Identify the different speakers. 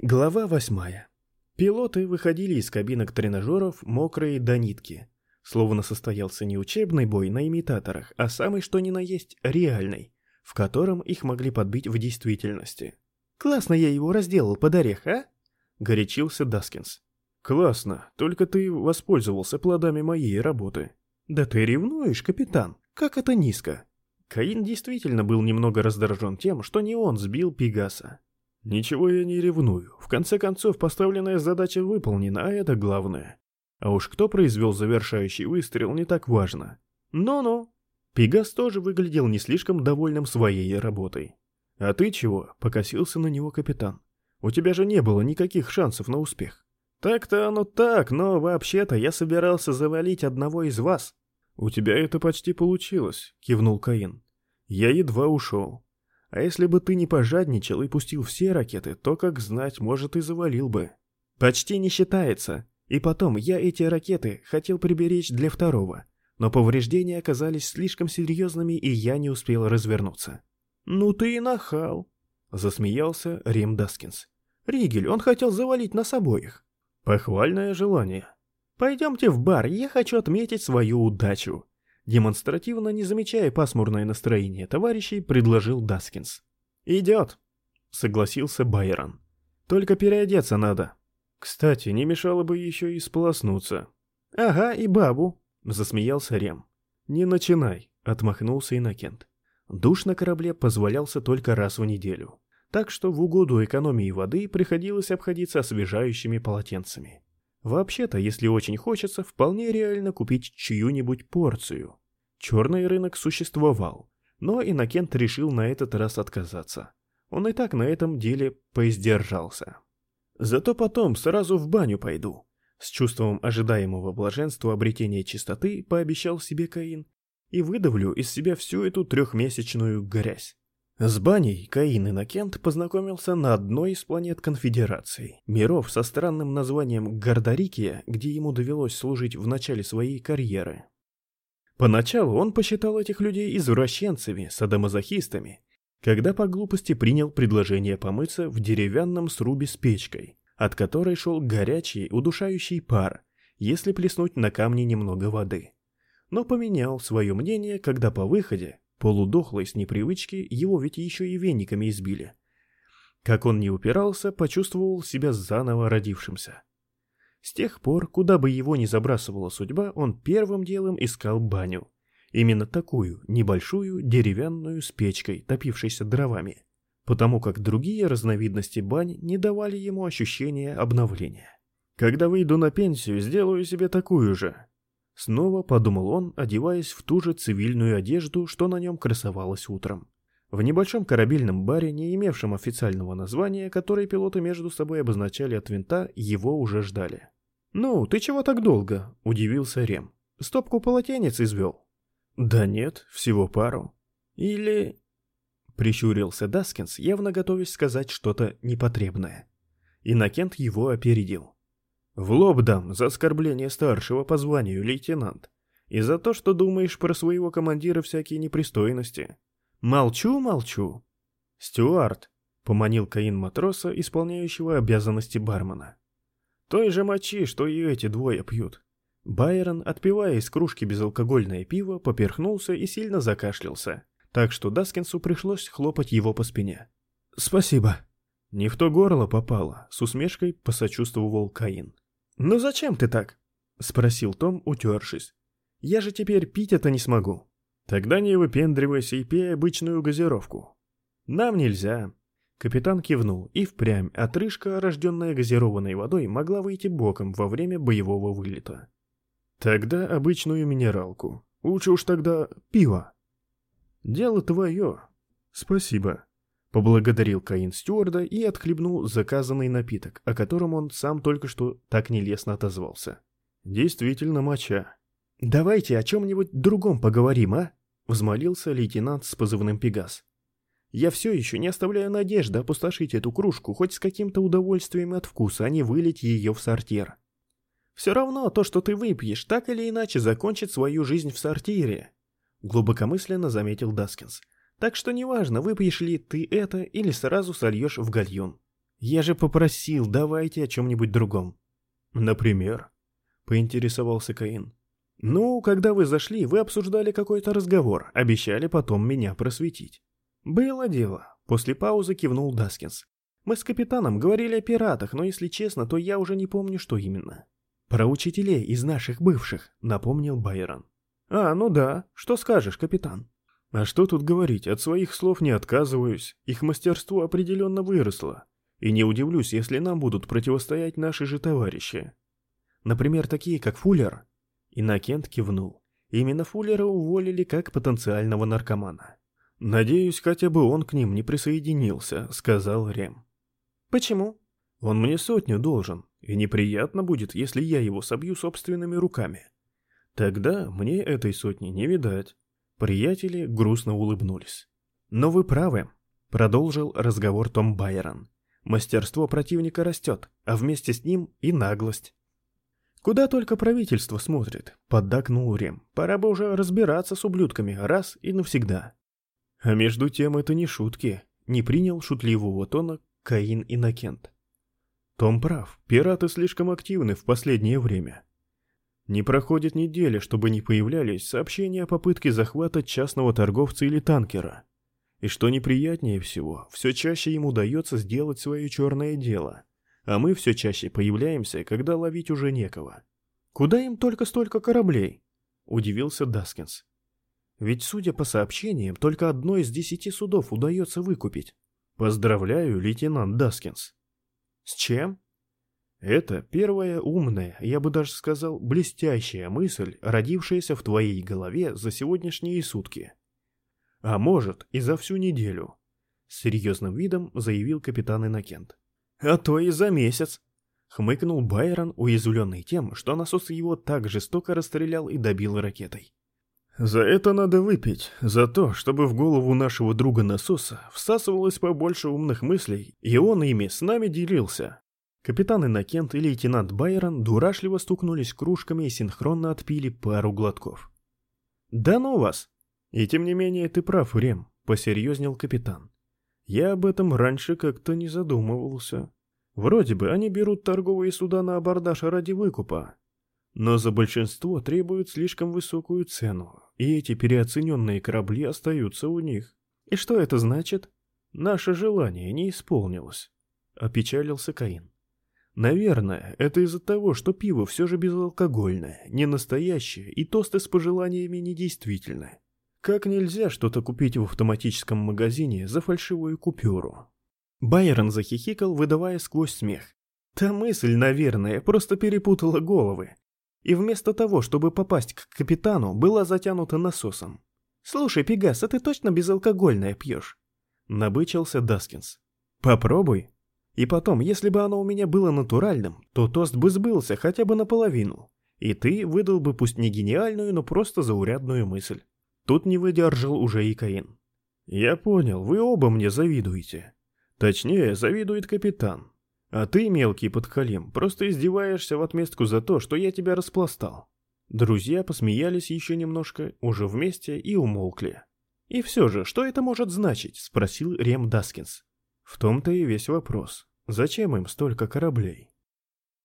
Speaker 1: Глава восьмая. Пилоты выходили из кабинок тренажеров мокрые до нитки. Словно состоялся не учебный бой на имитаторах, а самый что ни на есть реальный, в котором их могли подбить в действительности. «Классно я его разделал под орех, а?» — горячился Даскинс. «Классно, только ты воспользовался плодами моей работы». «Да ты ревнуешь, капитан, как это низко!» Каин действительно был немного раздражен тем, что не он сбил Пегаса. Ничего я не ревную. В конце концов, поставленная задача выполнена, а это главное. А уж кто произвел завершающий выстрел, не так важно. Но-но. Пегас тоже выглядел не слишком довольным своей работой. «А ты чего?» — покосился на него капитан. «У тебя же не было никаких шансов на успех». «Так-то оно так, но вообще-то я собирался завалить одного из вас». «У тебя это почти получилось», — кивнул Каин. «Я едва ушел. А если бы ты не пожадничал и пустил все ракеты, то, как знать, может, и завалил бы. Почти не считается. И потом, я эти ракеты хотел приберечь для второго, но повреждения оказались слишком серьезными, и я не успел развернуться. «Ну ты и нахал», — засмеялся Рим Даскинс. «Ригель, он хотел завалить нас обоих». «Похвальное желание». «Пойдемте в бар, я хочу отметить свою удачу», Демонстративно не замечая пасмурное настроение товарищей, предложил Даскинс. «Идет», — согласился Байрон. «Только переодеться надо. Кстати, не мешало бы еще и сполоснуться». «Ага, и бабу», — засмеялся Рем. «Не начинай», — отмахнулся Иннокент. Душ на корабле позволялся только раз в неделю, так что в угоду экономии воды приходилось обходиться освежающими полотенцами. Вообще-то, если очень хочется, вполне реально купить чью-нибудь порцию. Черный рынок существовал, но Иннокент решил на этот раз отказаться. Он и так на этом деле поиздержался. Зато потом сразу в баню пойду. С чувством ожидаемого блаженства обретения чистоты пообещал себе Каин и выдавлю из себя всю эту трехмесячную грязь. С баней Каин Иннокент познакомился на одной из планет Конфедерации, миров со странным названием Гордорикия, где ему довелось служить в начале своей карьеры. Поначалу он посчитал этих людей извращенцами, садомазохистами, когда по глупости принял предложение помыться в деревянном срубе с печкой, от которой шел горячий, удушающий пар, если плеснуть на камни немного воды. Но поменял свое мнение, когда по выходе Полудохлый с непривычки, его ведь еще и вениками избили. Как он не упирался, почувствовал себя заново родившимся. С тех пор, куда бы его ни забрасывала судьба, он первым делом искал баню. Именно такую, небольшую, деревянную, с печкой, топившейся дровами. Потому как другие разновидности бань не давали ему ощущения обновления. Когда выйду на пенсию, сделаю себе такую же, Снова подумал он, одеваясь в ту же цивильную одежду, что на нем красовалось утром. В небольшом корабельном баре, не имевшем официального названия, которое пилоты между собой обозначали от винта, его уже ждали. «Ну, ты чего так долго?» – удивился Рем. «Стопку полотенец извел?» «Да нет, всего пару». «Или...» – прищурился Даскинс, явно готовясь сказать что-то непотребное. Иннокент его опередил. В лоб дам за оскорбление старшего по званию лейтенант. И за то, что думаешь про своего командира всякие непристойности. Молчу, молчу. Стюарт, поманил Каин матроса, исполняющего обязанности бармена. Той же мочи, что и эти двое пьют. Байрон, отпивая из кружки безалкогольное пиво, поперхнулся и сильно закашлялся, так что Даскинсу пришлось хлопать его по спине. «Спасибо». «Не в то горло попало», — с усмешкой посочувствовал Каин. «Ну зачем ты так?» — спросил Том, утершись. «Я же теперь пить это не смогу». «Тогда не выпендривайся и пей обычную газировку». «Нам нельзя». Капитан кивнул, и впрямь отрыжка, рожденная газированной водой, могла выйти боком во время боевого вылета. «Тогда обычную минералку. Лучше уж тогда пиво». «Дело твое». «Спасибо», Поблагодарил Каин стюарда и отхлебнул заказанный напиток, о котором он сам только что так нелестно отозвался. Действительно моча. «Давайте о чем-нибудь другом поговорим, а?» — взмолился лейтенант с позывным «Пегас». «Я все еще не оставляю надежды опустошить эту кружку хоть с каким-то удовольствием от вкуса, а не вылить ее в сортир. Все равно то, что ты выпьешь, так или иначе закончит свою жизнь в сортире», — глубокомысленно заметил Даскинс. Так что неважно, выпьешь ли ты это или сразу сольешь в гальюн. Я же попросил, давайте о чем-нибудь другом. Например? Поинтересовался Каин. Ну, когда вы зашли, вы обсуждали какой-то разговор, обещали потом меня просветить. Было дело. После паузы кивнул Даскинс. Мы с капитаном говорили о пиратах, но если честно, то я уже не помню, что именно. Про учителей из наших бывших, напомнил Байрон. А, ну да. Что скажешь, капитан? А что тут говорить, от своих слов не отказываюсь. Их мастерство определенно выросло. И не удивлюсь, если нам будут противостоять наши же товарищи. Например, такие, как Фуллер. Иннокент кивнул. Именно Фуллера уволили как потенциального наркомана. «Надеюсь, хотя бы он к ним не присоединился», — сказал Рем. «Почему?» «Он мне сотню должен, и неприятно будет, если я его собью собственными руками. Тогда мне этой сотни не видать». Приятели грустно улыбнулись. «Но вы правы», — продолжил разговор Том Байрон. «Мастерство противника растет, а вместе с ним и наглость». «Куда только правительство смотрит», — поддакнул Рем. «Пора бы уже разбираться с ублюдками раз и навсегда». А между тем это не шутки, не принял шутливого тона Каин Иннокент. Том прав, пираты слишком активны в последнее время. Не проходит недели, чтобы не появлялись сообщения о попытке захвата частного торговца или танкера. И что неприятнее всего, все чаще им удается сделать свое черное дело, а мы все чаще появляемся, когда ловить уже некого. «Куда им только столько кораблей?» – удивился Даскинс. Ведь, судя по сообщениям, только одно из десяти судов удается выкупить. Поздравляю, лейтенант Даскинс. С чем? Это первая умная, я бы даже сказал, блестящая мысль, родившаяся в твоей голове за сегодняшние сутки. А может, и за всю неделю. С серьезным видом заявил капитан Иннокент. А то и за месяц. Хмыкнул Байрон, уязвленный тем, что насос его так жестоко расстрелял и добил ракетой. За это надо выпить, за то, чтобы в голову нашего друга насоса всасывалось побольше умных мыслей, и он ими с нами делился. Капитан Иннокент и лейтенант Байрон дурашливо стукнулись кружками и синхронно отпили пару глотков. «Да ну вас!» «И тем не менее ты прав, Рем», — посерьезнел капитан. «Я об этом раньше как-то не задумывался. Вроде бы они берут торговые суда на абордаж ради выкупа, но за большинство требуют слишком высокую цену, и эти переоцененные корабли остаются у них. И что это значит? Наше желание не исполнилось. Опечалился Каин. Наверное, это из-за того, что пиво все же безалкогольное, не настоящее, и тосты с пожеланиями недействительны. Как нельзя что-то купить в автоматическом магазине за фальшивую купюру? Байрон захихикал, выдавая сквозь смех. Та мысль, наверное, просто перепутала головы и вместо того, чтобы попасть к капитану, была затянута насосом. «Слушай, Пегас, а ты точно безалкогольное пьешь?» Набычился Даскинс. «Попробуй. И потом, если бы оно у меня было натуральным, то тост бы сбылся хотя бы наполовину, и ты выдал бы пусть не гениальную, но просто заурядную мысль». Тут не выдержал уже и Каин. «Я понял, вы оба мне завидуете. Точнее, завидует капитан. А ты, мелкий подхалим, просто издеваешься в отместку за то, что я тебя распластал. Друзья посмеялись еще немножко, уже вместе и умолкли. «И все же, что это может значить?» – спросил Рем Даскинс. В том-то и весь вопрос. Зачем им столько кораблей?